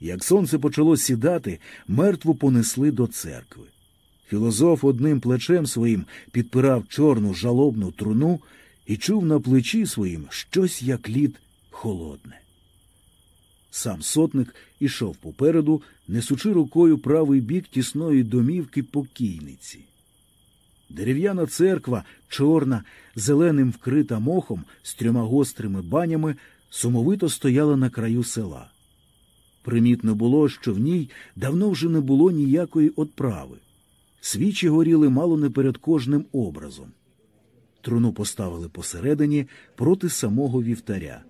Як сонце почало сідати, мертву понесли до церкви. Філозоф одним плечем своїм підпирав чорну жалобну труну і чув на плечі своїм щось як лід холодне. Сам сотник ішов попереду, несучи рукою правий бік тісної домівки покійниці. Дерев'яна церква, чорна, зеленим вкрита мохом з трьома гострими банями, сумовито стояла на краю села. Примітно було, що в ній давно вже не було ніякої отправи. Свічі горіли мало не перед кожним образом. Труну поставили посередині проти самого вівтаря.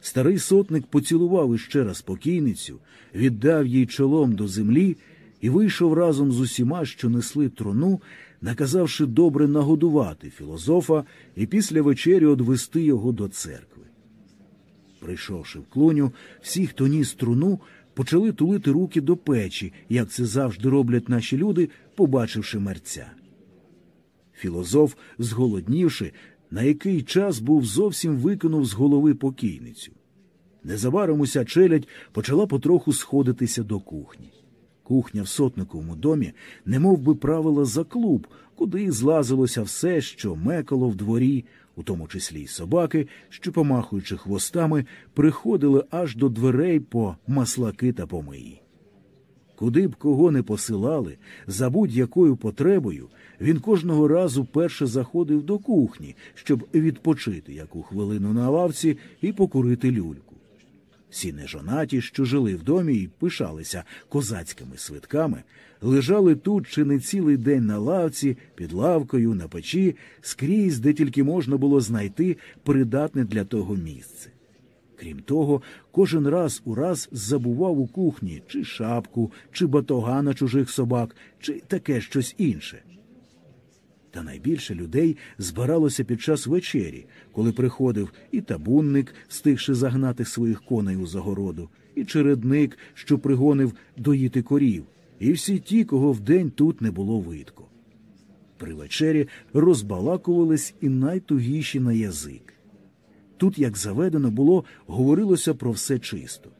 Старий сотник поцілував іще раз покійницю, віддав їй чолом до землі і вийшов разом з усіма, що несли труну, наказавши добре нагодувати філозофа і після вечері одвести його до церкви. Прийшовши в клуню, всі, хто ніс труну, почали тулити руки до печі, як це завжди роблять наші люди, побачивши мерця. Філозоф, зголоднівши, на який час був зовсім викинув з голови покійницю. Незабаром уся челядь почала потроху сходитися до кухні. Кухня в сотниковому домі немов би правила за клуб, куди злазилося все, що мекало в дворі, у тому числі й собаки, що, помахуючи хвостами, приходили аж до дверей по маслаки та помиї. Куди б кого не посилали, за будь-якою потребою, він кожного разу перше заходив до кухні, щоб відпочити яку хвилину на лавці і покурити люльку. Всі нежонаті, що жили в домі і пишалися козацькими свитками, лежали тут чи не цілий день на лавці, під лавкою, на печі, скрізь, де тільки можна було знайти придатне для того місце. Крім того, кожен раз у раз забував у кухні чи шапку, чи батога на чужих собак, чи таке щось інше. Та найбільше людей збиралося під час вечері, коли приходив і табунник, встигши загнати своїх коней у загороду, і чередник, що пригонив доїти корів, і всі ті, кого вдень тут не було видко. При вечері розбалакувались і найтугіші на язик. Тут, як заведено було, говорилося про все чисто.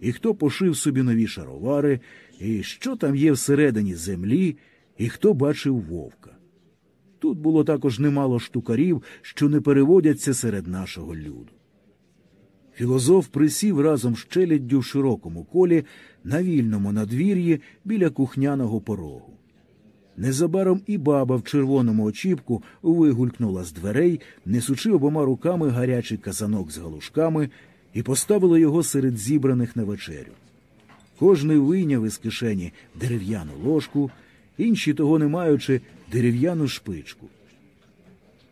І хто пошив собі нові шаровари, і що там є всередині землі, і хто бачив вовка. Тут було також немало штукарів, що не переводяться серед нашого люду. Філозоф присів разом з челяддю в широкому колі на вільному надвір'ї біля кухняного порогу. Незабаром і баба в червоному очіпку вигулькнула з дверей, несучи обома руками гарячий казанок з галушками, і поставила його серед зібраних на вечерю. Кожний вийняв із кишені дерев'яну ложку, інші, того не маючи, дерев'яну шпичку.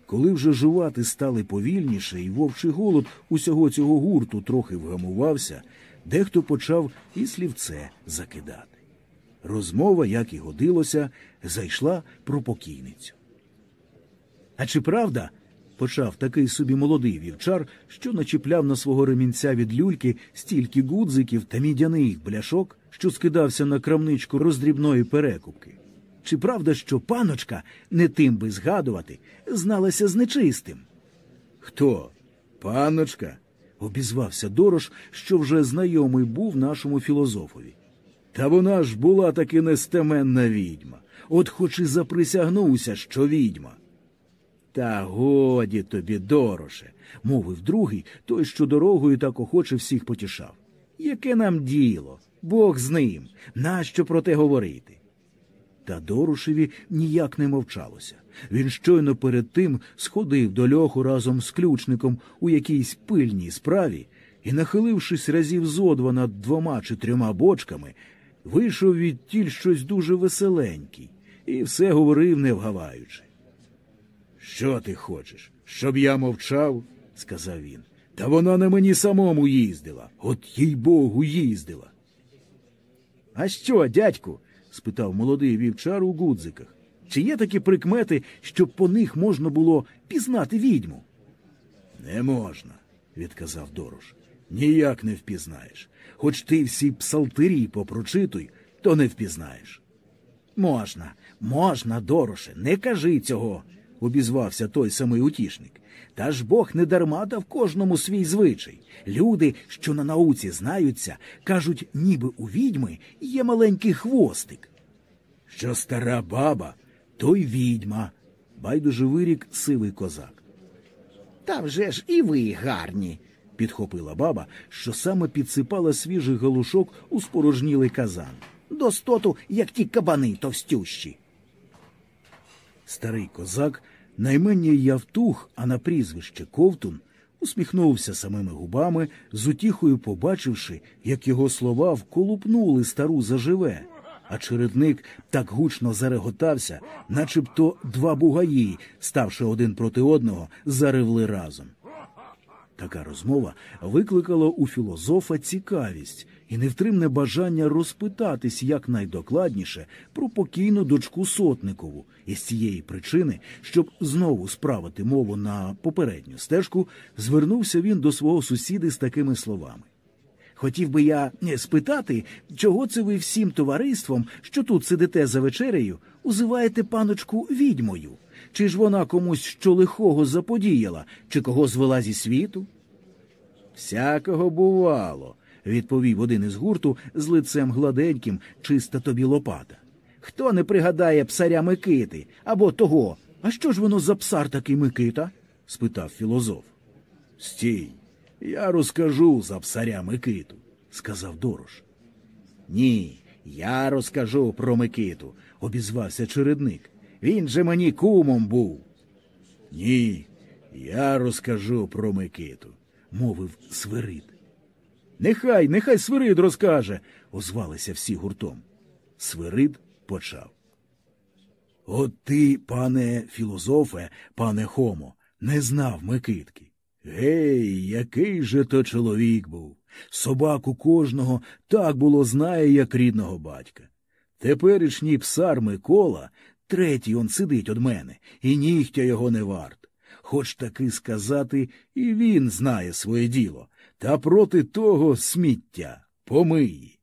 Коли вже жувати стали повільніше, і вовчий голод усього цього гурту трохи вгамувався, дехто почав і слівце закидати. Розмова, як і годилося, зайшла про покійницю. А чи правда? почав такий собі молодий вівчар, що начіпляв на свого ремінця від люльки стільки гудзиків та мідяних бляшок, що скидався на крамничку роздрібної перекупки. Чи правда, що паночка, не тим би згадувати, зналася з нечистим? Хто? Паночка? обізвався Дорош, що вже знайомий був нашому філозофові. Та вона ж була таки нестеменна відьма. От хоч і заприсягнувся, що відьма. Та годі тобі, Дороше, мовив другий, той, що дорогою так охоче всіх потішав. Яке нам діло? Бог з ним. Нащо про те говорити? Та Дорошеві ніяк не мовчалося. Він щойно перед тим сходив до льоху разом з ключником у якійсь пильній справі і, нахилившись разів зо два над двома чи трьома бочками, вийшов від тіль щось дуже веселенький і все говорив, не вгаваючи. Що ти хочеш? Щоб я мовчав? сказав він. Та вона на мені самому їздила. От їй богу, їздила. А що, дядьку? Спитав молодий вівчар у гудзиках. Чи є такі прикмети, щоб по них можна було пізнати відьму? Не можна, відказав Дорош. Ніяк не впізнаєш. Хоч ти всі псалтирі попрочитуй, то не впізнаєш. Можна, можна, Дороше, не кажи цього, обізвався той самий утішник. Та ж Бог не дарма дав кожному свій звичай. Люди, що на науці знаються, кажуть, ніби у відьми є маленький хвостик. Що стара баба, то й відьма, байдуже вирік сивий козак. Та вже ж і ви гарні. Підхопила баба, що саме підсипала свіжий галушок у спорожнілий казан. Достоту, як ті кабани товстющі. Старий козак, наймення Явтух, а на прізвище Ковтун, усміхнувся самими губами, з утіхою побачивши, як його слова вколупнули стару заживе, а чередник так гучно зареготався, начебто два бугаї, ставши один проти одного, заревли разом. Така розмова викликала у філозофа цікавість і невтримне бажання розпитатись якнайдокладніше про покійну дочку сотникову, і з цієї причини, щоб знову справити мову на попередню стежку, звернувся він до свого сусіди з такими словами. Хотів би я е, спитати, чого це ви всім товариством, що тут сидите за вечерею, узиваєте паночку відьмою? Чи ж вона комусь що лихого заподіяла, чи кого звела зі світу? Всякого бувало, відповів один із гурту з лицем гладеньким, чиста тобі лопата. Хто не пригадає псаря Микити або того? А що ж воно за псар такий Микита? спитав філозоф. Стій, я розкажу за псаря Микиту, сказав Дорош. Ні, я розкажу про Микиту, обізвався чередник. Він же мені кумом був. Ні, я розкажу про Микиту, мовив Свирид. Нехай, нехай Свирид розкаже, озвалися всі гуртом. Свирид почав. От ти, пане філозофе, пане Хомо, не знав Микитки. Гей, який же то чоловік був. Собаку кожного так було знає, як рідного батька. Теперішній псар Микола, третій он сидить од мене, і нігтя його не варт. Хоч таки сказати, і він знає своє діло, та проти того сміття помиї.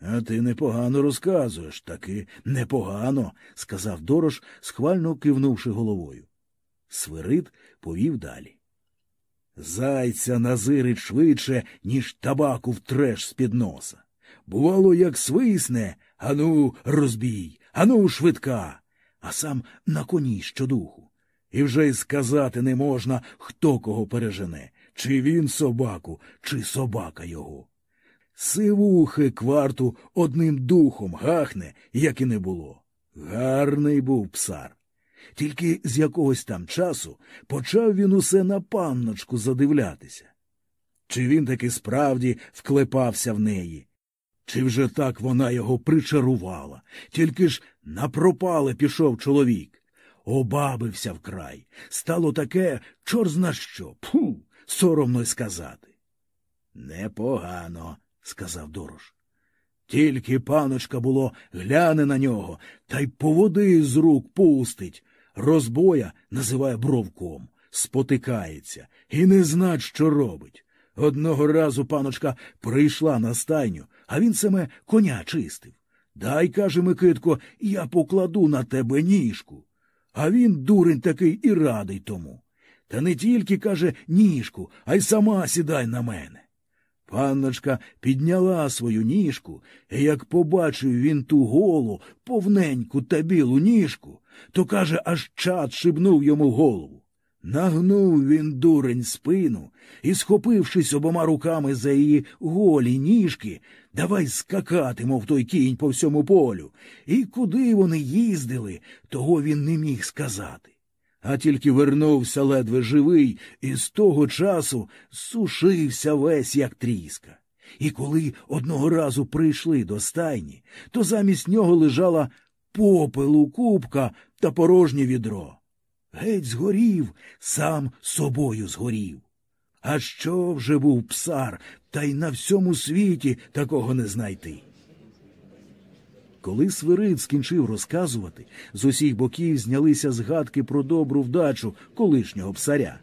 А ти непогано розказуєш, таки непогано, сказав Дорош, схвально кивнувши головою. Свирид повів далі. Зайця назирить швидше, ніж табаку втреш з-під носа. Бувало, як свисне, ану, розбій, ану, швидка, а сам на коні щодуху. І вже й сказати не можна, хто кого пережене, чи він собаку, чи собака його. Сивухи кварту одним духом гахне, як і не було. Гарний був псар. Тільки з якогось там часу почав він усе на панночку задивлятися. Чи він таки справді вклепався в неї, чи вже так вона його причарувала, тільки ж на пропале пішов чоловік. Обабився вкрай. Стало таке, чор зна що, пху, соромно й сказати. Непогано, сказав Дорош. Тільки паночка було гляне на нього, та й по води з рук пустить. Розбоя називає бровком, спотикається і не знать, що робить. Одного разу паночка прийшла на стайню, а він саме коня чистив. Дай, каже Микитко, я покладу на тебе ніжку. А він, дурень такий, і радий тому. Та не тільки, каже, ніжку, а й сама сідай на мене. Панночка підняла свою ніжку, і як побачив він ту голу, повненьку та білу ніжку, то, каже, аж чад шибнув йому голову. Нагнув він дурень спину і, схопившись обома руками за її голі ніжки, давай скакати, мов той кінь по всьому полю. І куди вони їздили, того він не міг сказати. А тільки вернувся ледве живий, і з того часу сушився весь, як тріска. І коли одного разу прийшли до стайні, то замість нього лежала попелу кубка та порожнє відро. Геть згорів, сам собою згорів. А що вже був псар, та й на всьому світі такого не знайти. Коли Свирид скінчив розказувати, з усіх боків знялися згадки про добру вдачу колишнього псаря.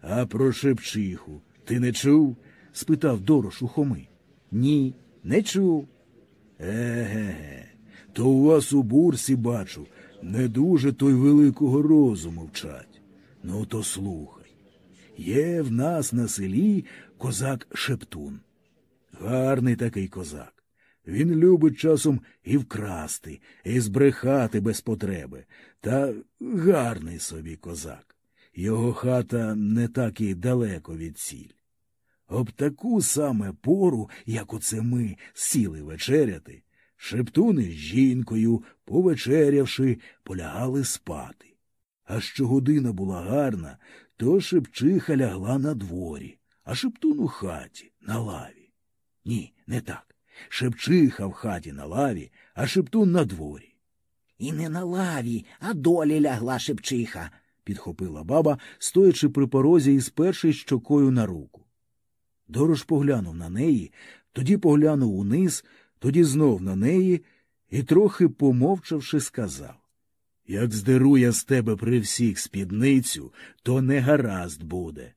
А про Шепчиху ти не чув? спитав Дорош у Хоми. Ні, не чув. Еге, то у вас у бурсі бачу, не дуже той великого розуму вчать. Ну, то слухай. Є в нас на селі козак Шептун. Гарний такий козак. Він любить часом і вкрасти, і збрехати без потреби. Та гарний собі козак. Його хата не так і далеко від сіль. Об таку саме пору, як оце ми сіли вечеряти, шептуни з жінкою, повечерявши, полягали спати. А що година була гарна, то шепчиха лягла на дворі, а шептун у хаті, на лаві. Ні, не так. Шепчиха в хаті на лаві, а шептун на дворі. І не на лаві, а долі лягла шепчиха, підхопила баба, стоячи при порозі із першою щокою на руку. Дорож поглянув на неї, тоді поглянув униз, тоді знов на неї і, трохи помовчавши, сказав Як здеру я з тебе при всіх спідницю, то не гаразд буде.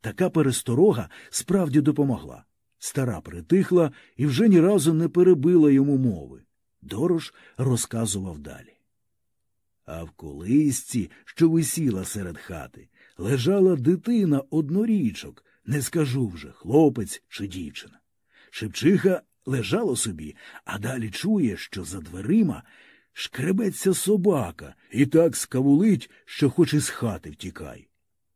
Така пересторога справді допомогла. Стара притихла і вже ні разу не перебила йому мови. Дорож розказував далі. А в колисці, що висіла серед хати, лежала дитина однорічок, не скажу вже, хлопець чи дівчина. Шепчиха лежала собі, а далі чує, що за дверима шкребеться собака і так скавулить, що хоч із хати втікай.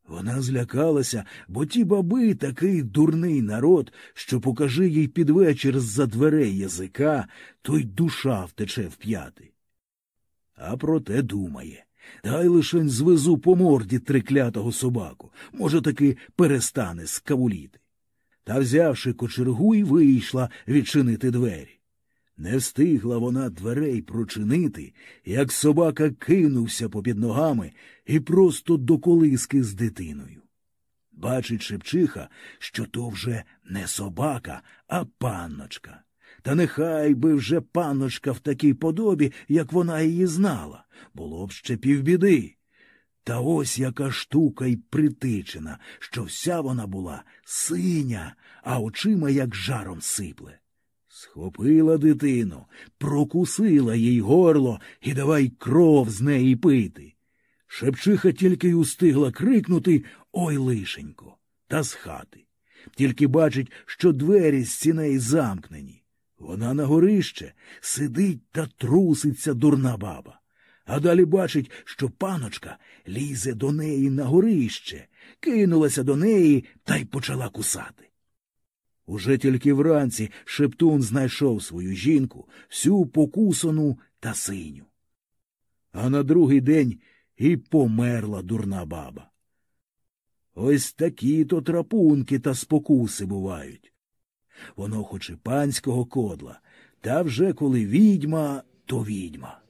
Вона злякалася, бо ті баби такий дурний народ, що покажи їй під вечір з-за дверей язика, то й душа втече в п'яти. А проте думає. Дай лишень звезу по морді триклятого собаку, може, таки перестане скавуліти. Та, взявши кочергу, й вийшла відчинити двері. Не встигла вона дверей прочинити, як собака кинувся попід ногами і просто до колиски з дитиною. Бачить Шепчиха, що то вже не собака, а панночка. Та нехай би вже панночка в такій подобі, як вона її знала, було б ще півбіди. Та ось яка штука й притичена, що вся вона була синя, а очима як жаром сипле. Схопила дитину, прокусила їй горло і давай кров з неї пити. Шепчиха тільки й устигла крикнути Ой лишенько, та з хати. Тільки бачить, що двері з ціней замкнені. Вона на горище сидить та труситься дурна баба. А далі бачить, що паночка лізе до неї на горище, кинулася до неї та й почала кусати. Уже тільки вранці Шептун знайшов свою жінку, всю покусану та синю. А на другий день і померла дурна баба. Ось такі то трапунки та спокуси бувають. Воно хоч і панського кодла, та вже коли відьма, то відьма.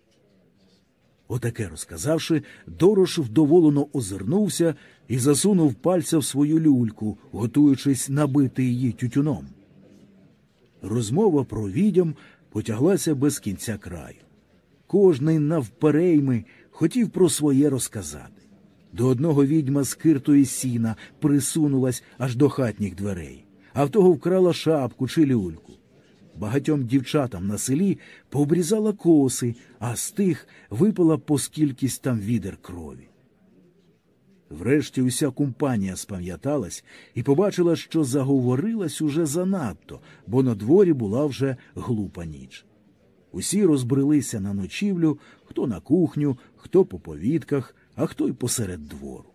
Отаке розказавши, Дорош вдоволено озирнувся і засунув пальця в свою люльку, готуючись набити її тютюном. Розмова про відьом потяглася без кінця краю. Кожний навперейми хотів про своє розказати. До одного відьма з киртої сіна присунулась аж до хатніх дверей, а в того вкрала шапку чи люльку. Багатьом дівчатам на селі пообрізала коси, а з тих випала по скількись там відер крові. Врешті уся компанія спам'яталась і побачила, що заговорилась уже занадто, бо на дворі була вже глупа ніч. Усі розбрелися на ночівлю, хто на кухню, хто по повідках, а хто й посеред двору.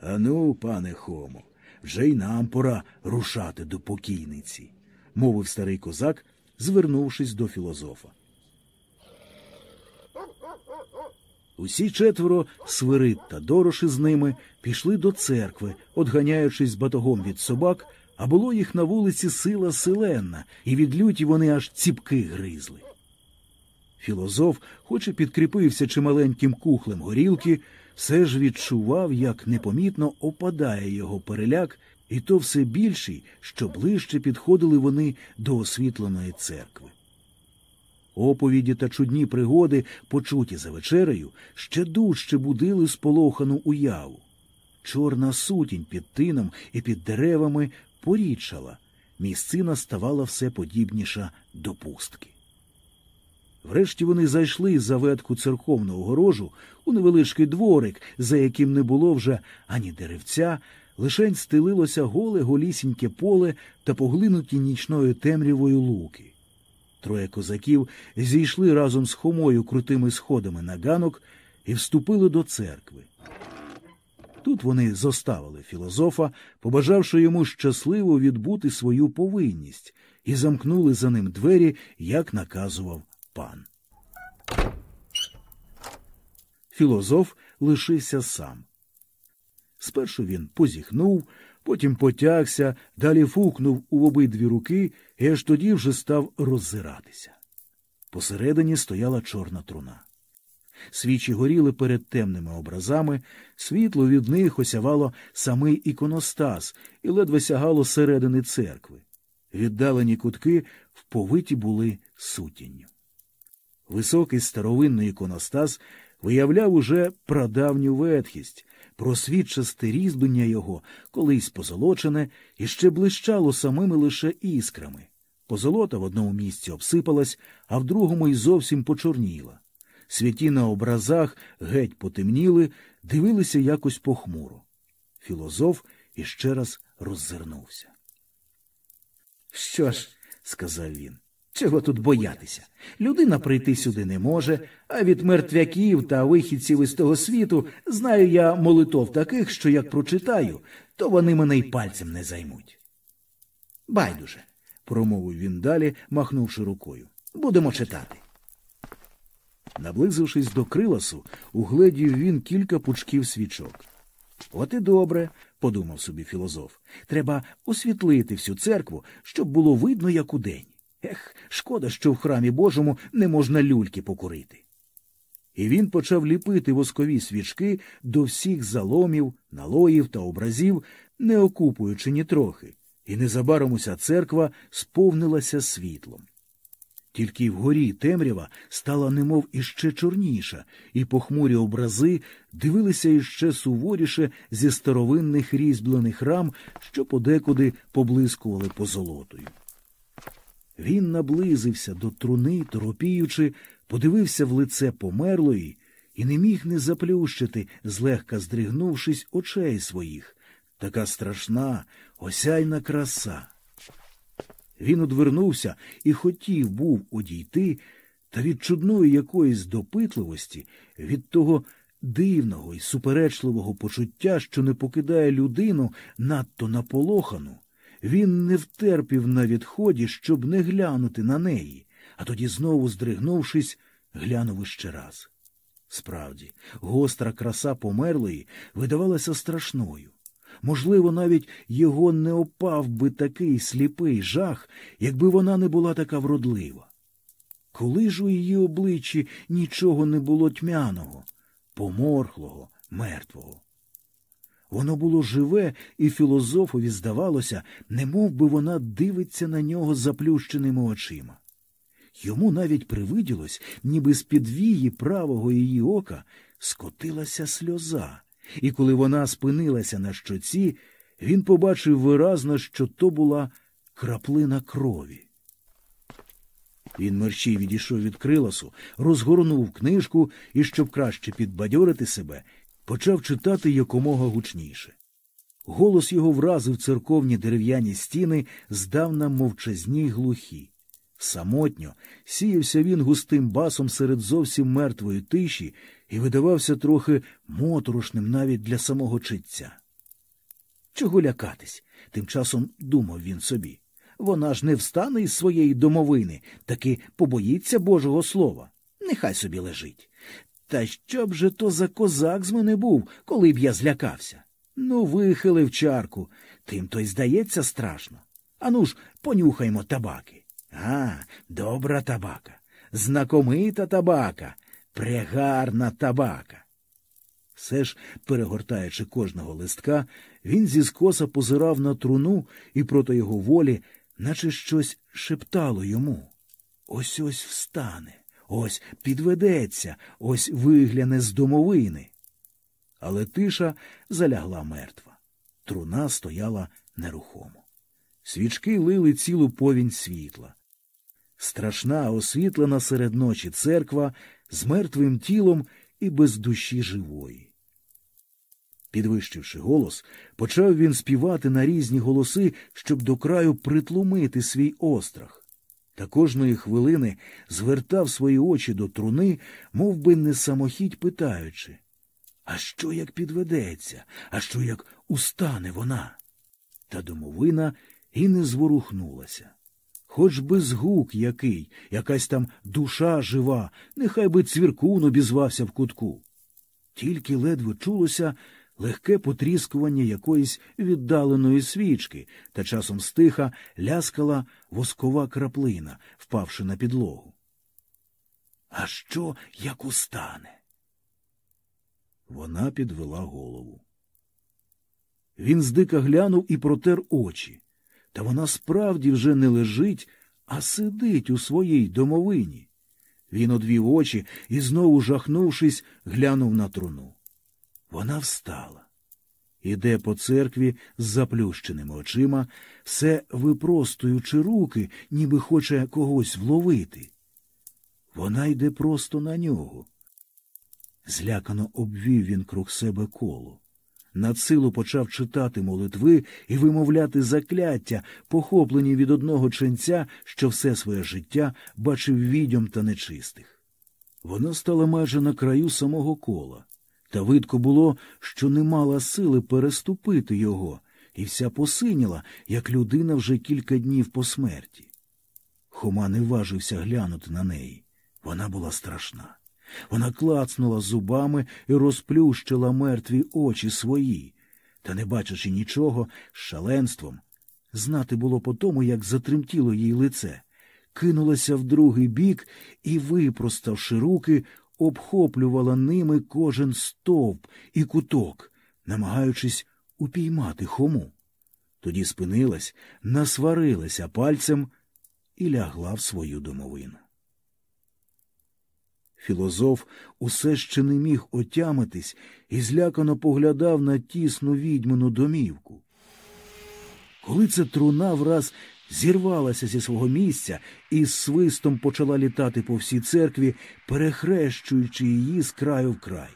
Ану, пане Хомо, вже й нам пора рушати до покійниці мовив старий козак, звернувшись до філозофа. Усі четверо, свирид та дороши з ними, пішли до церкви, одганяючись батогом від собак, а було їх на вулиці сила селенна, і від люті вони аж ціпки гризли. Філозоф, хоч і підкріпився чималеньким кухлем горілки, все ж відчував, як непомітно опадає його переляк і то все більший, що ближче підходили вони до освітленої церкви. Оповіді та чудні пригоди, почуті за вечерею, ще дужче будили сполохану уяву. Чорна сутінь під тином і під деревами порічала, місцина ставала все подібніша до пустки. Врешті вони зайшли за ветку церковного горожу у невеличкий дворик, за яким не було вже ані деревця, лишень стелилося голе голісіньке поле та поглинуті нічною темрявою луки. Троє козаків зійшли разом з хомою крутими сходами на ганок і вступили до церкви. Тут вони зоставили філозофа, побажавши йому щасливо відбути свою повинність, і замкнули за ним двері, як наказував пан. Філозоф лишився сам. Спершу він позіхнув, потім потягся, далі фукнув у обидві руки і аж тоді вже став роззиратися. Посередині стояла чорна труна. Свічі горіли перед темними образами, світло від них осявало самий іконостас і ледве сягало середини церкви. Віддалені кутки вповиті були сутінню. Високий старовинний іконостас виявляв уже прадавню ветхість, просвідчасте різьблення його, колись позолочене, і ще блищало самими лише іскрами. Позолота в одному місці обсипалась, а в другому й зовсім почорніла. Святі на образах геть потемніли, дивилися якось похмуро. Філозоф іще раз роззирнувся. Що ж, сказав він, чого тут боятися? Людина прийти сюди не може, а від мертвяків та вихідців із того світу знаю я молитов таких, що як прочитаю, то вони мене й пальцем не займуть. Байдуже, промовив він далі, махнувши рукою. Будемо читати. Наблизившись до криласу, угледів він кілька пучків свічок. От і добре, подумав собі філозоф. Треба освітлити всю церкву, щоб було видно, як удень. Ех, шкода, що в храмі Божому не можна люльки покурити. І він почав ліпити воскові свічки до всіх заломів, налоїв та образів, не окупуючи нітрохи, і незабаром уся церква сповнилася світлом. Тільки вгорі темрява стала немов іще чорніша, і похмурі образи дивилися іще суворіше зі старовинних різьблених рам, що подекуди поблискували позолотою. Він наблизився до труни, торопіючи, подивився в лице померлої і не міг не заплющити, злегка здригнувшись очей своїх. Така страшна, осяйна краса. Він одвернувся і хотів був одійти, та від чудної якоїсь допитливості, від того дивного і суперечливого почуття, що не покидає людину надто наполохану, він не втерпів на відході, щоб не глянути на неї, а тоді, знову здригнувшись, глянув іще раз. Справді, гостра краса померлої видавалася страшною. Можливо, навіть його не опав би такий сліпий жах, якби вона не була така вродлива. Коли ж у її обличчі нічого не було тьмяного, поморхлого, мертвого. Воно було живе, і філозофові здавалося, немов би вона дивиться на нього заплющеними очима. Йому навіть привиділось, ніби з під вії правого її ока скотилася сльоза і коли вона спинилася на щоці, він побачив виразно, що то була краплина крові. Він мерщій відійшов від криласу, розгорнув книжку і, щоб краще підбадьорити себе, почав читати якомога гучніше. Голос його вразив церковні дерев'яні стіни, здавна мовчазні й глухі. Самотньо сіявся він густим басом серед зовсім мертвої тиші і видавався трохи моторошним навіть для самого читця. Чого лякатись? тим часом думав він собі. Вона ж не встане із своєї домовини, таки побоїться Божого слова. Нехай собі лежить. Та що б же то за козак з мене був, коли б я злякався? Ну, вихилив чарку, тим то й здається страшно. Ану ж, понюхаймо табаки. А, добра табака, знакомита табака, прегарна табака. Все ж, перегортаючи кожного листка, він зі скоса позирав на труну і проти його волі, наче щось шептало йому. Ось ось встане, ось підведеться, ось вигляне з домовини. Але тиша залягла мертва. Труна стояла нерухомо. Свічки лили цілу повінь світла. страшна, освітлена серед ночі церква з мертвим тілом і без душі живої. Підвищивши голос, почав він співати на різні голоси, щоб до краю притлумити свій острах. Та кожної хвилини звертав свої очі до труни, мов би не самохідь питаючи А що як підведеться, а що як устане вона? Та домовина і не зворухнулася. Хоч би згук який, якась там душа жива, нехай би цвіркун обізвався в кутку. Тільки ледве чулося легке потріскування якоїсь віддаленої свічки, та часом стиха ляскала воскова краплина, впавши на підлогу. А що, як устане? Вона підвела голову. Він здика глянув і протер очі. Та вона справді вже не лежить, а сидить у своїй домовині. Він одвів очі і, знову жахнувшись, глянув на труну. Вона встала. Іде по церкві з заплющеними очима, все випростуючи руки, ніби хоче когось вловити. Вона йде просто на нього. Злякано обвів він круг себе коло. Надсилу почав читати молитви і вимовляти закляття, похоплені від одного ченця, що все своє життя бачив відьом та нечистих. Вона стала майже на краю самого кола, та видко було, що не мала сили переступити його, і вся посиніла, як людина вже кілька днів по смерті. Хома не важився глянути на неї. Вона була страшна. Вона клацнула зубами і розплющила мертві очі свої, та, не бачачи нічого, з шаленством, знати було по тому, як затремтіло їй лице, кинулася в другий бік і, випроставши руки, обхоплювала ними кожен стовп і куток, намагаючись упіймати хому. Тоді спинилась, насварилася пальцем і лягла в свою домовину. Філозоф усе ще не міг отямитись і злякано поглядав на тісну відьмину домівку. Коли ця труна враз зірвалася зі свого місця і з свистом почала літати по всій церкві, перехрещуючи її з краю в край.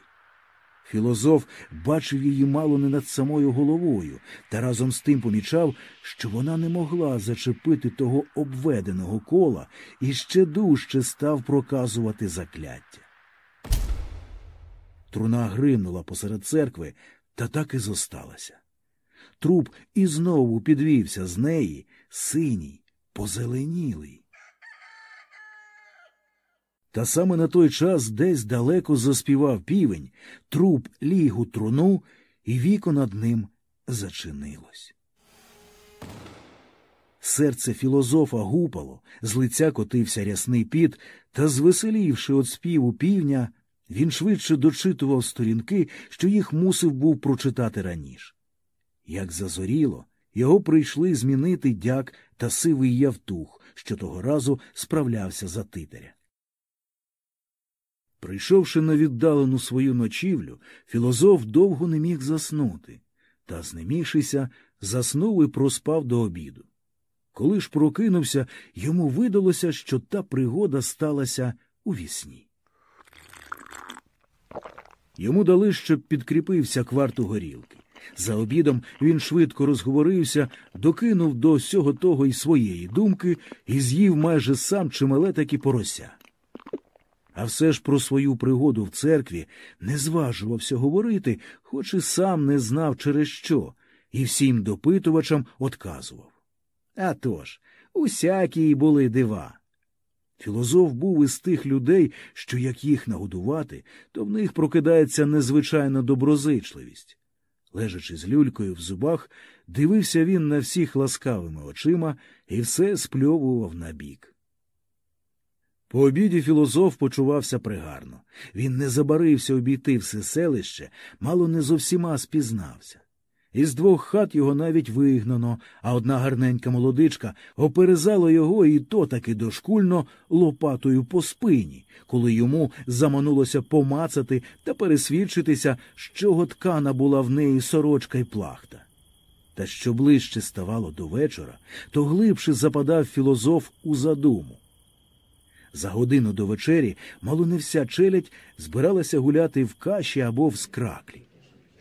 Філозоф бачив її мало не над самою головою, та разом з тим помічав, що вона не могла зачепити того обведеного кола і ще дужче став проказувати закляття. Труна гримнула посеред церкви, та так і зосталася. Труп і знову підвівся з неї, синій, позеленілий. Та саме на той час десь далеко заспівав півень, труп ліг у труну, і віко над ним зачинилось. Серце філозофа гупало, з лиця котився рясний піт, та, звеселівши від співу півня, він швидше дочитував сторінки, що їх мусив був прочитати раніше. Як зазоріло, його прийшли змінити дяк та сивий явтух, що того разу справлявся за титаря. Прийшовши на віддалену свою ночівлю, філозоф довго не міг заснути, та, знемігшися, заснув і проспав до обіду. Коли ж прокинувся, йому видалося, що та пригода сталася у вісні. Йому дали, щоб підкріпився кварту горілки. За обідом він швидко розговорився, докинув до всього того й своєї думки і з'їв майже сам чимале таки порося. А все ж про свою пригоду в церкві не зважувався говорити, хоч і сам не знав через що, і всім допитувачам отказував. А тож, усякі були дива. Філозоф був із тих людей, що як їх нагодувати, то в них прокидається незвичайна доброзичливість. Лежачи з люлькою в зубах, дивився він на всіх ласкавими очима і все спльовував набік. По обіді філозоф почувався пригарно. Він не забарився обійти все селище, мало не зовсіма спізнався. Із двох хат його навіть вигнано, а одна гарненька молодичка оперезала його і то таки дошкульно лопатою по спині, коли йому заманулося помацати та пересвідчитися, що ткана була в неї сорочка й плахта. Та що ближче ставало до вечора, то глибше западав філозоф у задуму. За годину до вечері мало не вся челядь збиралася гуляти в каші або в скраклі.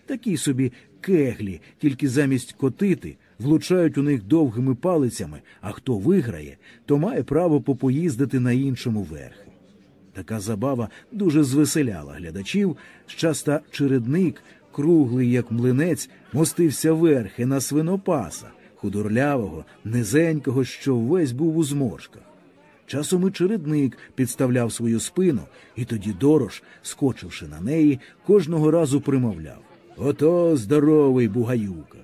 Такі собі кеглі, тільки замість котити, влучають у них довгими палицями, а хто виграє, то має право попоїздити на іншому верхи. Така забава дуже звеселяла глядачів. Щаста чередник, круглий, як млинець, мостився верхи на свинопаса, худорлявого, низенького, що весь був у зморшках. Часом і чередник підставляв свою спину, і тоді дорож, скочивши на неї, кожного разу примовляв Ото здоровий бугаюка.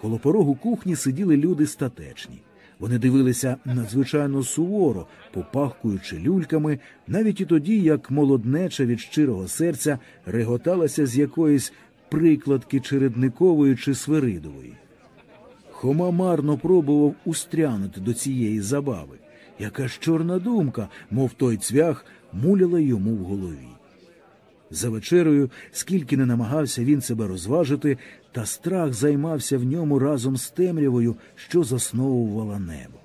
Коло порогу кухні сиділи люди статечні. Вони дивилися надзвичайно суворо, попахкуючи люльками, навіть і тоді, як молоднеча від щирого серця реготалася з якоїсь прикладки чередникової чи свиридової. Хома марно пробував устрянути до цієї забави. Яка ж чорна думка, мов той цвях, муляла йому в голові. За вечерою, скільки не намагався він себе розважити, та страх займався в ньому разом з темрявою, що засновувала небо.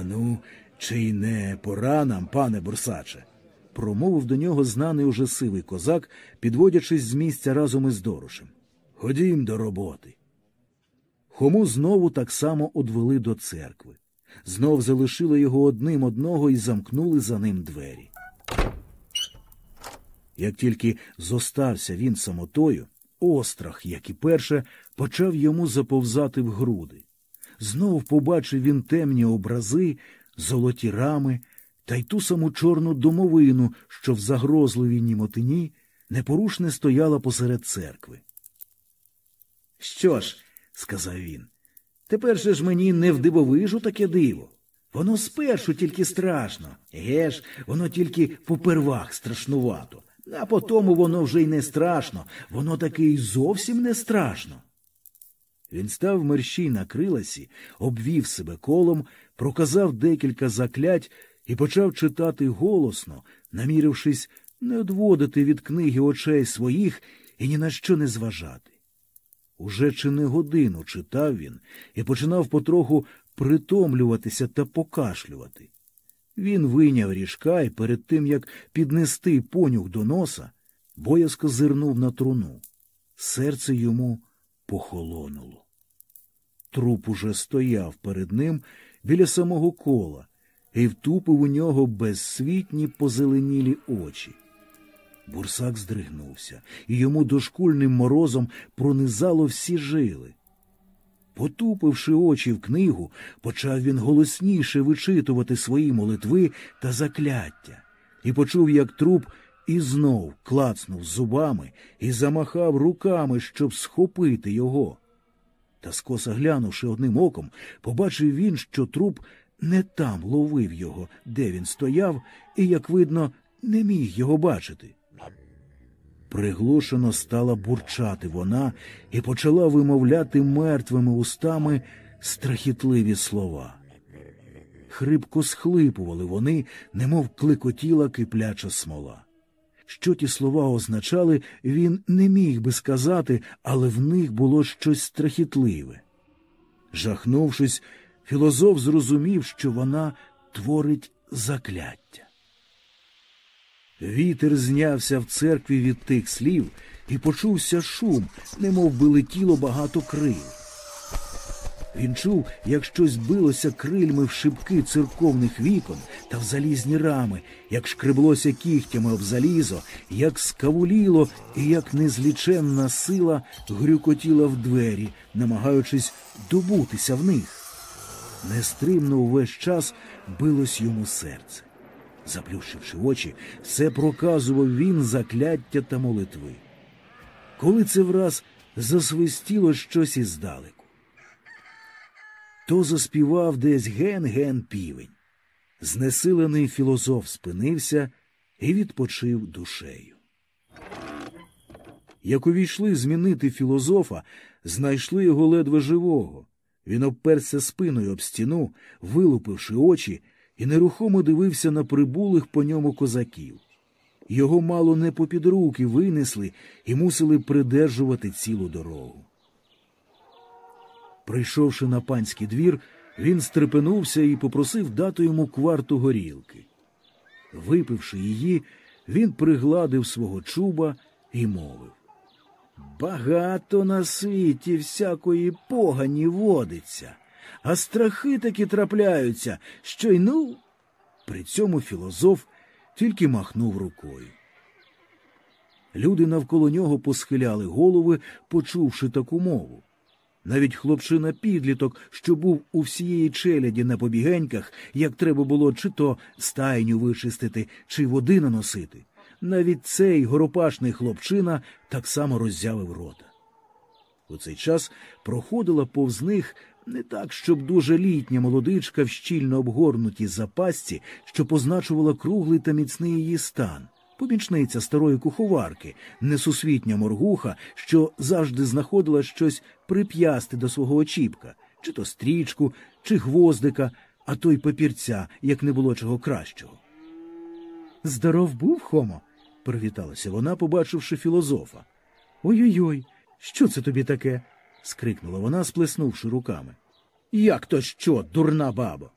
Ану, чи й не пора нам, пане Бурсаче? промовив до нього знаний уже сивий козак, підводячись з місця разом із Дорошем. Ходім до роботи. Хому знову так само одвели до церкви. Знов залишили його одним одного і замкнули за ним двері. Як тільки зостався він самотою, острах, як і перше, почав йому заповзати в груди. Знов побачив він темні образи, золоті рами та й ту саму чорну домовину, що в загрозливій німотині непорушне стояла посеред церкви. Що ж, сказав він, тепер же ж мені не вдивовижу таке диво. Воно спершу тільки страшно, Ге ж, воно тільки попервах страшнувато, а потому воно вже й не страшно, воно таки й зовсім не страшно. Він став мерщій на криласі, обвів себе колом, проказав декілька заклять і почав читати голосно, намірившись не одводити від книги очей своїх і ні на що не зважати. Уже чи не годину читав він і починав потроху притомлюватися та покашлювати. Він вийняв ріжка і перед тим, як піднести понюх до носа, боязко зирнув на труну. Серце йому похолонуло. Труп уже стояв перед ним біля самого кола і втупив у нього безсвітні позеленілі очі. Бурсак здригнувся, і йому дошкульним морозом пронизало всі жили. Потупивши очі в книгу, почав він голосніше вичитувати свої молитви та закляття, і почув, як труп і знов клацнув зубами і замахав руками, щоб схопити його. Та скоса глянувши одним оком, побачив він, що труп не там ловив його, де він стояв, і, як видно, не міг його бачити. Приглушено стала бурчати вона і почала вимовляти мертвими устами страхітливі слова. Хрипко схлипували вони, немов кликотіла кипляча смола. Що ті слова означали, він не міг би сказати, але в них було щось страхітливе. Жахнувшись, філозоф зрозумів, що вона творить закляття. Вітер знявся в церкві від тих слів, і почувся шум, немов би летіло багато крил. Він чув, як щось билося крильми в шибки церковних вікон та в залізні рами, як шкреблося кігтями об залізо, як скавуліло і як незліченна сила грюкотіла в двері, намагаючись добутися в них. Нестримно увесь час билось йому серце. Заплющивши очі, все проказував він закляття та молитви. Коли це враз засвистіло щось іздалеку, то заспівав десь ген-ген півень. Знесилений філозоф спинився і відпочив душею. Як увійшли змінити філозофа, знайшли його ледве живого. Він обперся спиною об стіну, вилупивши очі, і нерухомо дивився на прибулих по ньому козаків. Його мало не попід руки винесли і мусили придержувати цілу дорогу. Прийшовши на панський двір, Він стрепенувся і попросив дати йому кварту горілки. Випивши її, він пригладив свого чуба і мовив Багато на світі всякої погані водиться, а страхи таки трапляються, що й ну. При цьому філозоф тільки махнув рукою. Люди навколо нього посхиляли голови, почувши таку мову. Навіть хлопчина підліток, що був у всієї челяді на побігеньках, як треба було чи то стайню вичистити, чи води наносити. Навіть цей горопашний хлопчина так само роззявив рота. У цей час проходила повз них не так, щоб дуже літня молодичка в щільно обгорнутій запасці, що позначувала круглий та міцний її стан помічниця старої куховарки, несусвітня моргуха, що завжди знаходила щось прип'ясти до свого очіпка, чи то стрічку, чи гвоздика, а то й папірця, як не було чого кращого. Здоров був, Хомо, привіталася вона, побачивши філозофа. Ой ой ой, що це тобі таке? скрикнула вона, сплеснувши руками. Як то що, дурна бабо?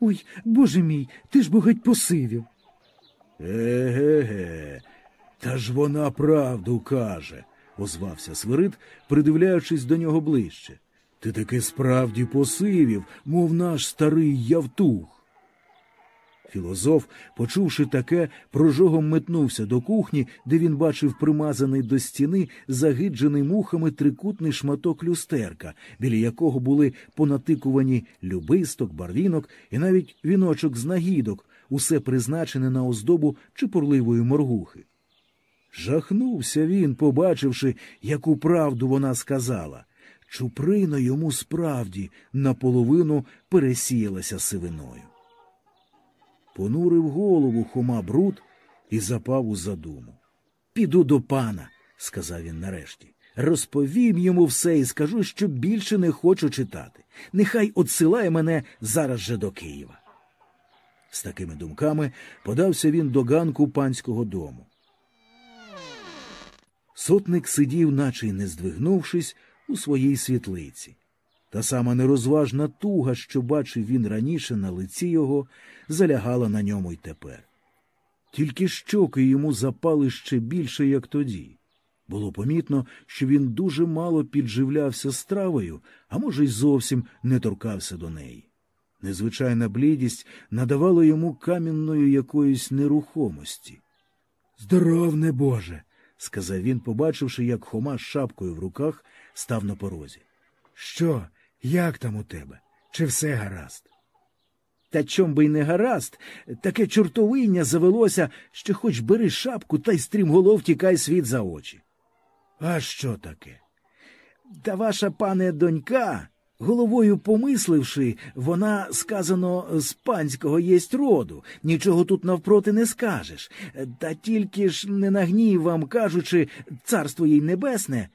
Ой, боже мій, ти ж бо геть посивів. Еге-ге, та ж вона правду каже, озвався Свирид, придивляючись до нього ближче. Ти таки справді посивів, мов наш старий явтух. Філозоф, почувши таке, прожогом метнувся до кухні, де він бачив примазаний до стіни, загиджений мухами трикутний шматок люстерка, біля якого були понатикувані любисток, барвінок і навіть віночок з нагідок, усе призначене на оздобу чепурливої моргухи. Жахнувся він, побачивши, яку правду вона сказала. Чуприна йому справді наполовину пересіялася сивиною. Понурив голову Хома Бруд і запав у задуму. Піду до пана, сказав він нарешті. Розповім йому все і скажу, що більше не хочу читати. Нехай отсилає мене зараз же до Києва. З такими думками подався він до ганку панського дому. Сотник сидів, наче й не здвигнувшись, у своїй світлиці. Та сама нерозважна туга, що бачив він раніше на лиці його, залягала на ньому й тепер. Тільки щоки йому запали ще більше, як тоді. Було помітно, що він дуже мало підживлявся стравою, а може, й зовсім не торкався до неї. Незвичайна блідість надавала йому камінною якоїсь нерухомості. Здоров, небоже, сказав він, побачивши, як Хома з шапкою в руках став на порозі. Що, як там у тебе? Чи все гаразд? Та чом би й не гаразд, таке чортовиння завелося, що хоч бери шапку та й стрімголов тікай світ за очі. А що таке? Та ваша пане донька, головою помисливши, вона, сказано, з панського єсть роду, нічого тут навпроти не скажеш. Та тільки ж не нагнів вам, кажучи, царство їй небесне.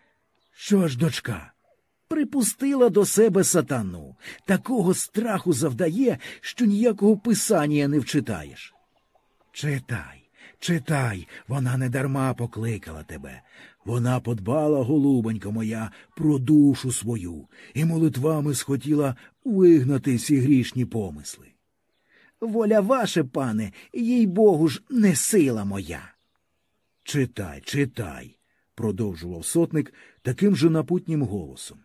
Що ж, дочка? Припустила до себе сатану. Такого страху завдає, що ніякого писання не вчитаєш. Читай, читай, вона не дарма покликала тебе. Вона подбала, голубонька моя, про душу свою і молитвами схотіла вигнати всі грішні помисли. Воля ваша, пане, їй богу ж, не сила моя. Читай, читай, продовжував сотник таким же напутнім голосом.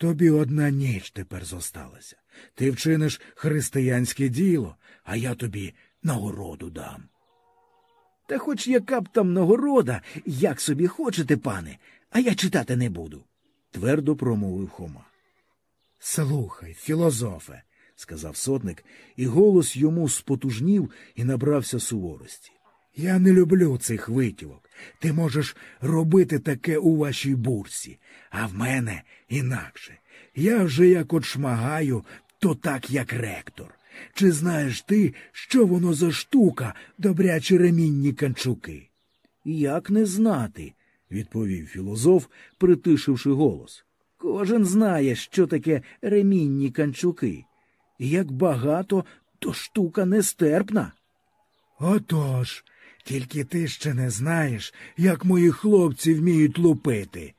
Тобі одна ніч тепер зосталася. Ти вчиниш християнське діло, а я тобі нагороду дам. Та хоч яка б там нагорода, як собі хочете, пане, а я читати не буду, твердо промовив Хома. Слухай, філозофе, сказав сотник, і голос йому спотужнів і набрався суворості. Я не люблю цих витівок. Ти можеш робити таке у вашій бурсі, а в мене інакше. Я вже як от шмагаю, то так, як ректор. Чи знаєш ти, що воно за штука, добрячі ремінні канчуки? Як не знати, відповів філозоф, притишивши голос. Кожен знає, що таке ремінні канчуки. Як багато, то штука нестерпна. Отож, тільки ти ще не знаєш, як мої хлопці вміють лупити.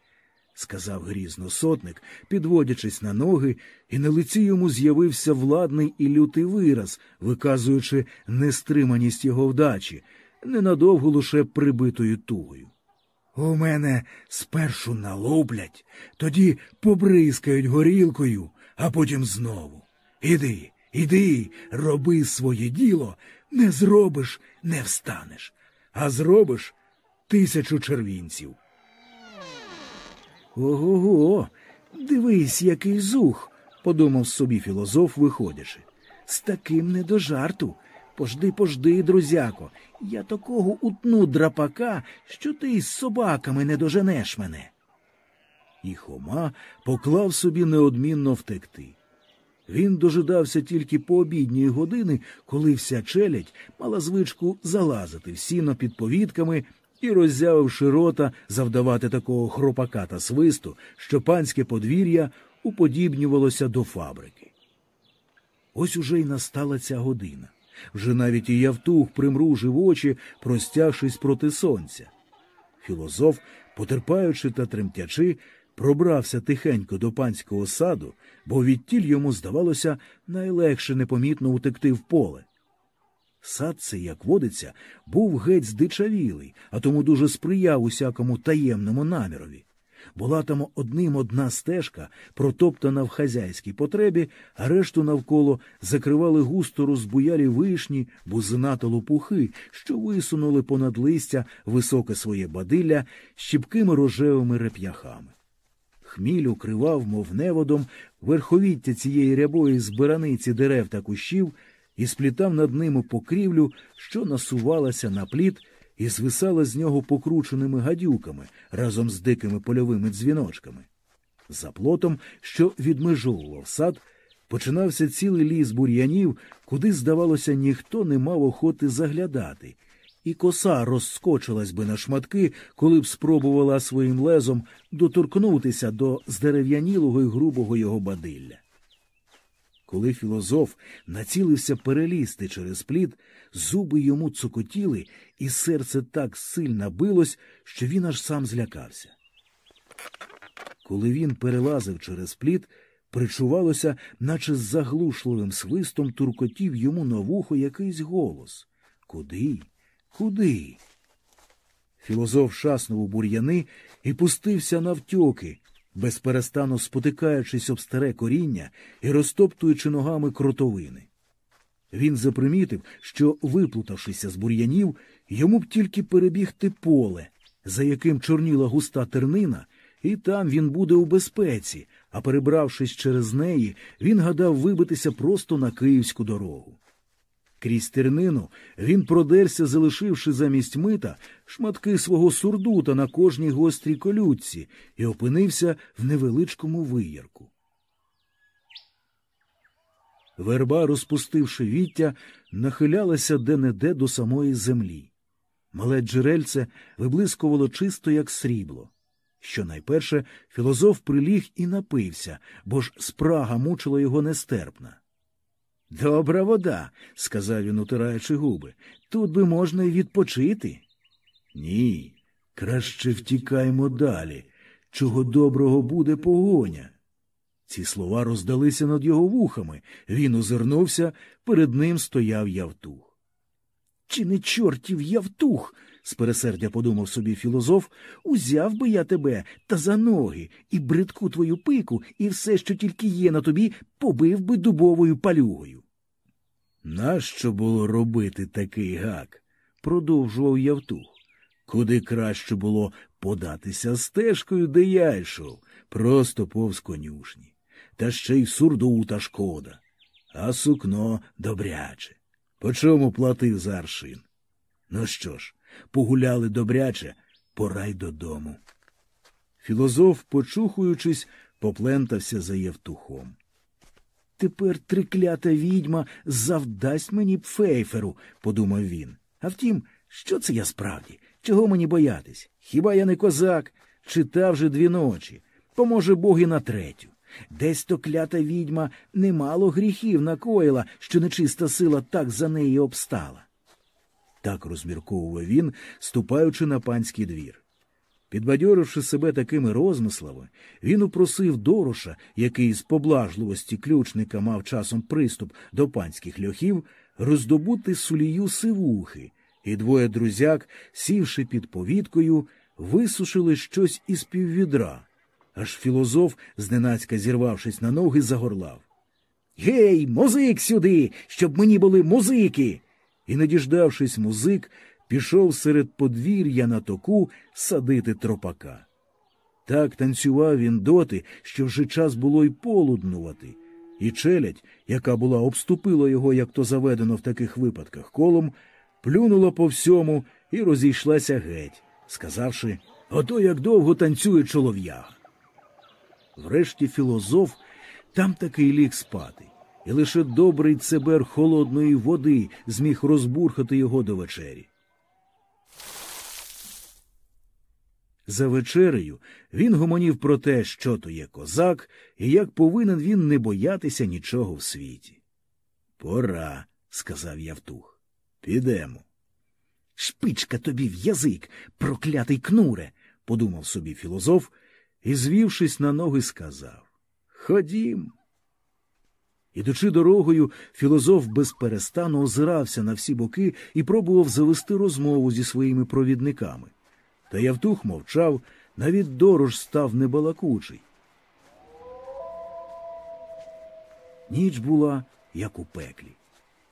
сказав грізно сотник, підводячись на ноги, і на лиці йому з'явився владний і лютий вираз, виказуючи нестриманість його вдачі, ненадовго лише прибитою тугою. У мене спершу налуплять, тоді побризкають горілкою, а потім знову. Іди, іди, роби своє діло, не зробиш, не встанеш, а зробиш тисячу червінців. Ого, го дивись, який зух, подумав собі філозоф, виходячи. З таким не до жарту. Пожди, пожди, друзяко, я такого утну драпака, що ти із собаками не доженеш мене. І Хома поклав собі неодмінно втекти. Він дожидався тільки по обідньої години, коли вся челядь мала звичку залазити в сіно під повідками і, роззявивши рота, завдавати такого хропака та свисту, що панське подвір'я уподібнювалося до фабрики. Ось уже й настала ця година. Вже навіть і Явтух примружив очі, простягшись проти сонця. Філозоф, потерпаючи та тремтячи, пробрався тихенько до панського саду, бо відтіль йому здавалося найлегше непомітно утекти в поле. Сад цей, як водиться, був геть здичавілий, а тому дуже сприяв усякому таємному намірові. Була там одним одна стежка, протоптана в хазяйській потребі, а решту навколо закривали густо розбуялі вишні, бузина та лопухи, що висунули понад листя високе своє бадилля щіпкими рожевими реп'яхами. Хміль укривав, мов неводом, верховіття цієї рябої збираниці дерев та кущів і сплітав над ними покрівлю, що насувалася на плід і звисала з нього покрученими гадюками разом з дикими польовими дзвіночками. За плотом, що відмежовував сад, починався цілий ліс бур'янів, куди, здавалося, ніхто не мав охоти заглядати, і коса розскочилась би на шматки, коли б спробувала своїм лезом доторкнутися до здерев'янілого й грубого його бадилля. Коли філозоф націлився перелізти через плід, зуби йому цокотіли, і серце так сильно билось, що він аж сам злякався. Коли він перелазив через плід, причувалося, наче з заглушливим свистом туркотів йому на вухо якийсь голос Куди? Куди? Філозоф шаснув у бур'яни і пустився навтьоки, безперестану спотикаючись об старе коріння і розтоптуючи ногами кротовини. Він запримітив, що, виплутавшися з бур'янів, йому б тільки перебігти поле, за яким чорніла густа тернина, і там він буде у безпеці, а перебравшись через неї, він гадав вибитися просто на київську дорогу. Крізь тернину він продерся, залишивши замість мита шматки свого сурдута на кожній гострій колючці, і опинився в невеличкому виярку. Верба, розпустивши віття, нахилялася де-не-де до самої землі. Мале джерельце виблискувало чисто, як срібло. Щонайперше філозоф приліг і напився, бо ж спрага мучила його нестерпна. Добра вода, сказав він, утираючи губи. Тут би можна й відпочити. Ні, краще втікаймо далі. Чого доброго буде погоня. Ці слова роздалися над його вухами. Він озирнувся, перед ним стояв Явтух. Чи не чортів Явтух? З пересердя подумав собі філозоф, узяв би я тебе та за ноги, і бридку твою пику, і все, що тільки є на тобі, побив би дубовою палюгою. Нащо було робити такий гак? продовжував Явтух. Куди краще було податися стежкою, де я йшов, просто повз конюшні. Та ще й сурдута шкода, а сукно добряче. По чому платив за аршин? Ну що ж, погуляли добряче, пора й додому. Філозоф, почухуючись, поплентався за Євтухом. Тепер триклята відьма завдасть мені пфейферу, подумав він. А втім, що це я справді? Чого мені боятись? Хіба я не козак? Читав же дві ночі. Поможе Бог і на третю. Десь то клята відьма немало гріхів накоїла, що нечиста сила так за неї обстала. Так розмірковував він, ступаючи на панський двір. Підбадьоривши себе такими розмислами, він упросив Дороша, який з поблажливості ключника мав часом приступ до панських льохів, роздобути сулію сивухи, і двоє друзяк, сівши під повідкою, висушили щось із піввідра. Аж філозоф, зненацька зірвавшись на ноги, загорлав. Гей, музик сюди, щоб мені були музики. І, не діждавшись музик, пішов серед подвір'я на току садити тропака. Так танцював він доти, що вже час було й полуднувати, і челядь, яка була обступила його, як то заведено в таких випадках, колом, плюнула по всьому і розійшлася геть, сказавши Ото як довго танцює чолов'яг. Врешті філозоф там таки ліг спати, і лише добрий цебер холодної води зміг розбурхати його до вечері. За вечерею він гомонів про те, що то є козак, і як повинен він не боятися нічого в світі. Пора, сказав Явтух. Підемо. Шпичка тобі в язик, проклятий кнуре, подумав собі філозоф і, звівшись на ноги, сказав Ходім. Ідучи дорогою, філозоф безперестану озирався на всі боки і пробував завести розмову зі своїми провідниками. Та Явтух мовчав, навіть дорож став небалакучий. Ніч була, як у пеклі.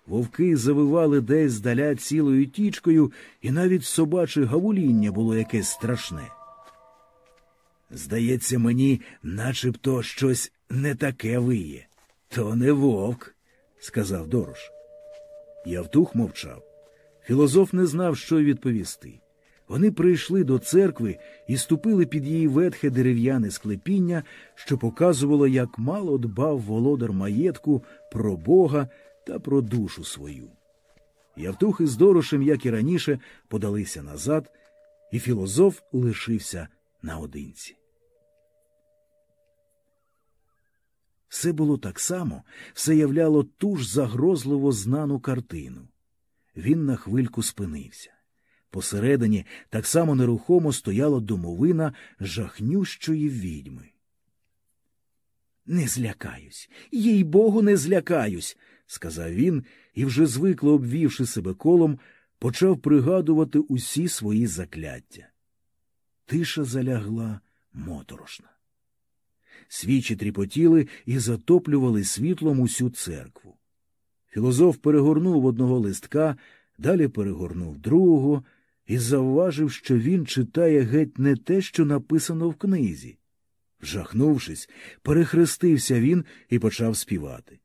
Вовки завивали десь здаля цілою тічкою, і навіть собаче гавуління було якесь страшне. Здається мені, начебто щось не таке виє. То не вовк, сказав Дорош. Явтух мовчав. Філозоф не знав, що відповісти. Вони прийшли до церкви і ступили під її ветхе дерев'яне склепіння, що показувало, як мало дбав володар маєтку про Бога та про душу свою. Явтух із Дорошем, як і раніше, подалися назад, і філозоф лишився наодинці. Все було так само, все являло ту ж загрозливо знану картину. Він на хвильку спинився. Посередині так само нерухомо стояла домовина жахнющої відьми. Не злякаюсь, їй богу, не злякаюсь, сказав він і, вже звикло обвівши себе колом, почав пригадувати усі свої закляття. Тиша залягла моторошна. Свічі тріпотіли і затоплювали світлом усю церкву. Філозоф перегорнув одного листка, далі перегорнув другого і завважив, що він читає геть не те, що написано в книзі. Вжахнувшись, перехрестився він і почав співати.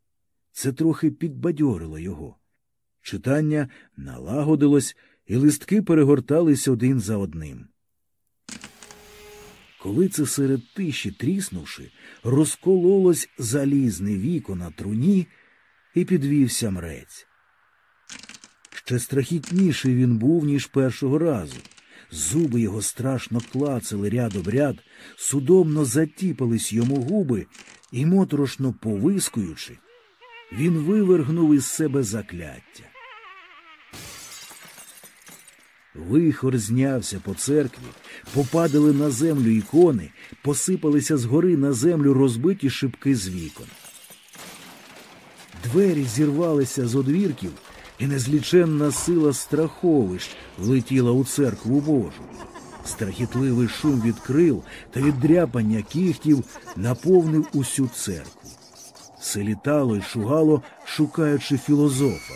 Це трохи підбадьорило його. Читання налагодилось, і листки перегортались один за одним. Коли це серед тиші, тріснувши, розкололось залізне віко на труні і підвівся мрець. Ще страхітніший він був, ніж першого разу. Зуби його страшно клацали ряд об ряд, судомно затіпались йому губи і, моторошно повискуючи, він вивергнув із себе закляття. Вихор знявся по церкві, попадали на землю ікони, посипалися згори на землю розбиті шибки з вікон. Двері зірвалися з одвірків, і незліченна сила страховищ влетіла у церкву Божу. Страхітливий шум від крил та від дряпання кіхтів наповнив усю церкву. Все літало й шугало, шукаючи філозофа.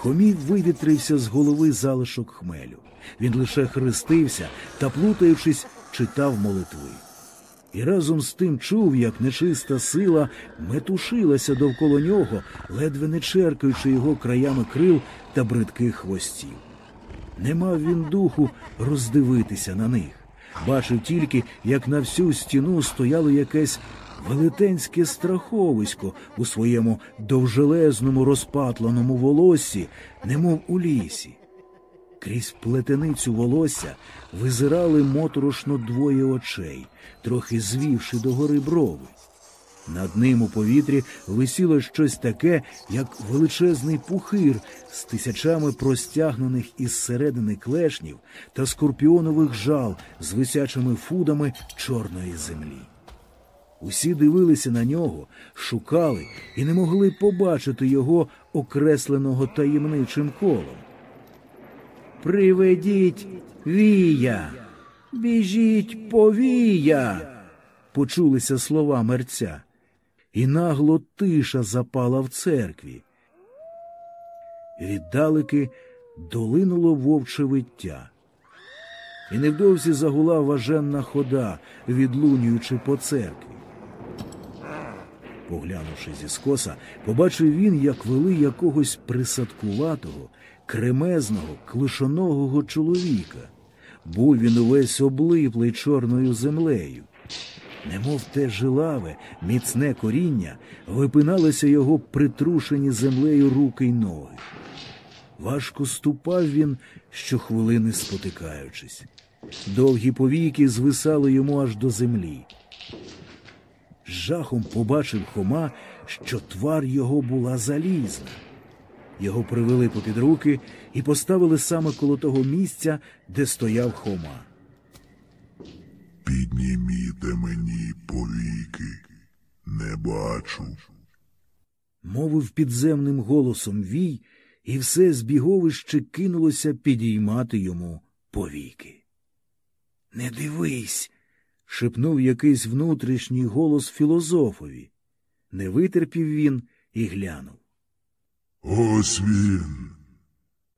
Хомій вивітрився з голови залишок хмелю. Він лише хрестився та, плутаючись, читав молитви. І разом з тим чув, як нечиста сила метушилася довкола нього, ледве не черкаючи його краями крил та бридких хвостів. Не мав він духу роздивитися на них. Бачив тільки, як на всю стіну стояло якесь велетенське страховисько у своєму довжелезному розпатленому волоссі, немов у лісі. Крізь плетеницю волосся визирали моторошно двоє очей, трохи звівши догори брови. Над ним у повітрі висіло щось таке, як величезний пухир з тисячами простягнених із середини клешнів та скорпіонових жал з висячими фудами чорної землі. Усі дивилися на нього, шукали і не могли побачити його окресленого таємничим колом. Приведіть вія, біжіть повія, почулися слова мерця, і нагло тиша запала в церкві. Віддалеки долинуло вовче виття. І невдовзі загула важенна хода, відлунюючи по церкві. Поглянувши зі скоса, побачив він, як вели якогось присадкуватого, кремезного, клишоногого чоловіка. Був він увесь облиплий чорною землею. Немов те жилаве, міцне коріння, випиналися його притрушені землею руки й ноги. Важко ступав він, щохвилини спотикаючись. Довгі повіки звисали йому аж до землі. З жахом побачив Хома, що твар його була залізна. Його привели попід руки і поставили саме коло того місця, де стояв Хома. Підніміте мені повіки, не бачу. Мовив підземним голосом вій, і все збіговище кинулося підіймати йому повіки. Не дивись. Шепнув якийсь внутрішній голос філозофові. Не витерпів він і глянув. Ось він.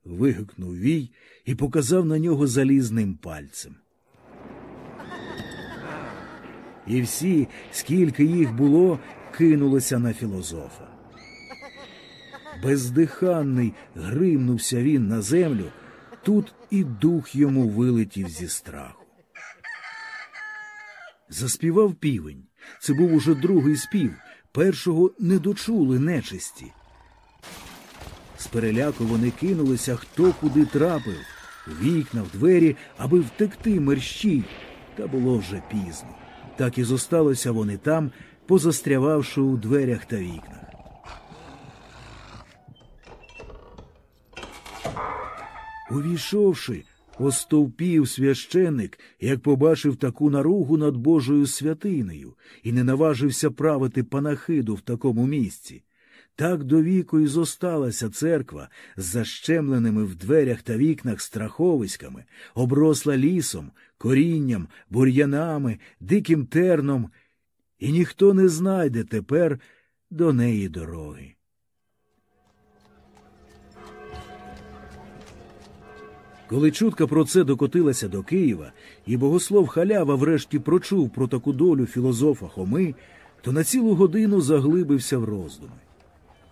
Вигукнув вій і показав на нього залізним пальцем. І всі, скільки їх було, кинулися на філозофа. Бездиханний гримнувся він на землю, тут і дух йому вилетів зі страху. Заспівав півень. Це був уже другий спів. Першого не дочули нечисті. З переляку вони кинулися хто куди трапив, вікна, в двері, аби втекти мерщій. Та було вже пізно. Так і зосталося вони там, позастрявавши у дверях та вікнах. Увійшовши, остовпів священик, як побачив таку наругу над Божою святинею, і не наважився правити панахиду в такому місці. Так до віку й зосталася церква з защемленими в дверях та вікнах страховиськами, обросла лісом, корінням, бур'янами, диким терном, і ніхто не знайде тепер до неї дороги. Коли чутка про це докотилася до Києва, і богослов халява врешті прочув про таку долю філозофа Хоми, то на цілу годину заглибився в роздуми.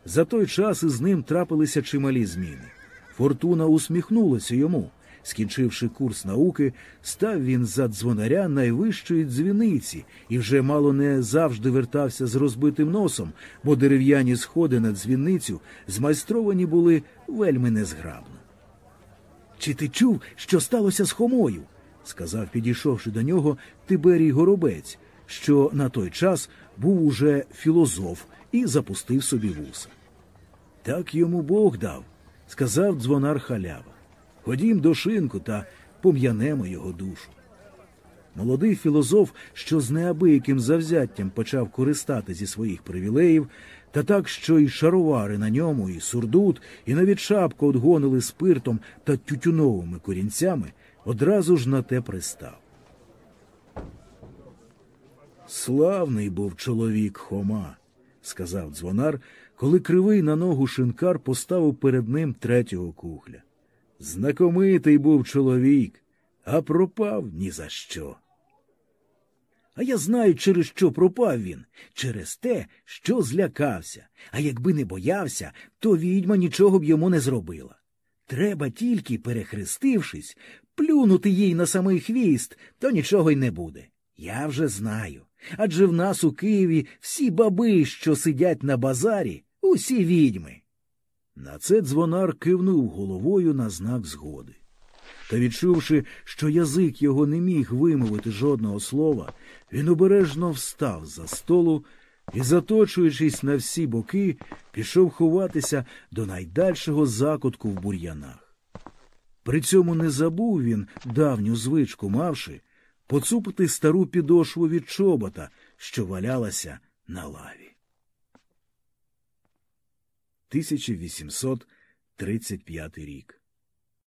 За той час із ним трапилися чималі зміни. Фортуна усміхнулася йому. Скінчивши курс науки, став він за дзвонаря найвищої дзвіниці і вже мало не завжди вертався з розбитим носом, бо дерев'яні сходи на дзвіницю змайстровані були вельми незграбно. Чи ти чув, що сталося з Хомою? сказав, підійшовши до нього Тиберій Горобець, що на той час був уже філозоф і запустив собі вуса. Так йому Бог дав, сказав дзвонар халява. Ходім до шинку та пом'янемо його душу. Молодий філозоф, що з неабияким завзяттям почав користати зі своїх привілеїв, та так, що й шаровари на ньому, і сурдут, і навіть шапку одгонили спиртом та тютюновими корінцями, одразу ж на те пристав. Славний був чоловік Хома, сказав дзвонар, коли кривий на ногу шинкар поставив перед ним третього кухля. Знакомитий був чоловік, а пропав ні за що. А я знаю, через що пропав він, через те, що злякався. А якби не боявся, то відьма нічого б йому не зробила. Треба тільки, перехрестившись, плюнути їй на самий хвіст, то нічого й не буде. Я вже знаю. Адже в нас у Києві всі баби, що сидять на базарі, усі відьми. На це дзвонар кивнув головою на знак згоди. Та, відчувши, що язик його не міг вимовити жодного слова, він обережно встав за столу і, заточуючись на всі боки, пішов ховатися до найдальшого закутку в бур'янах. При цьому не забув він давню звичку мавши поцупити стару підошву від чобота, що валялася на лаві. 1835 рік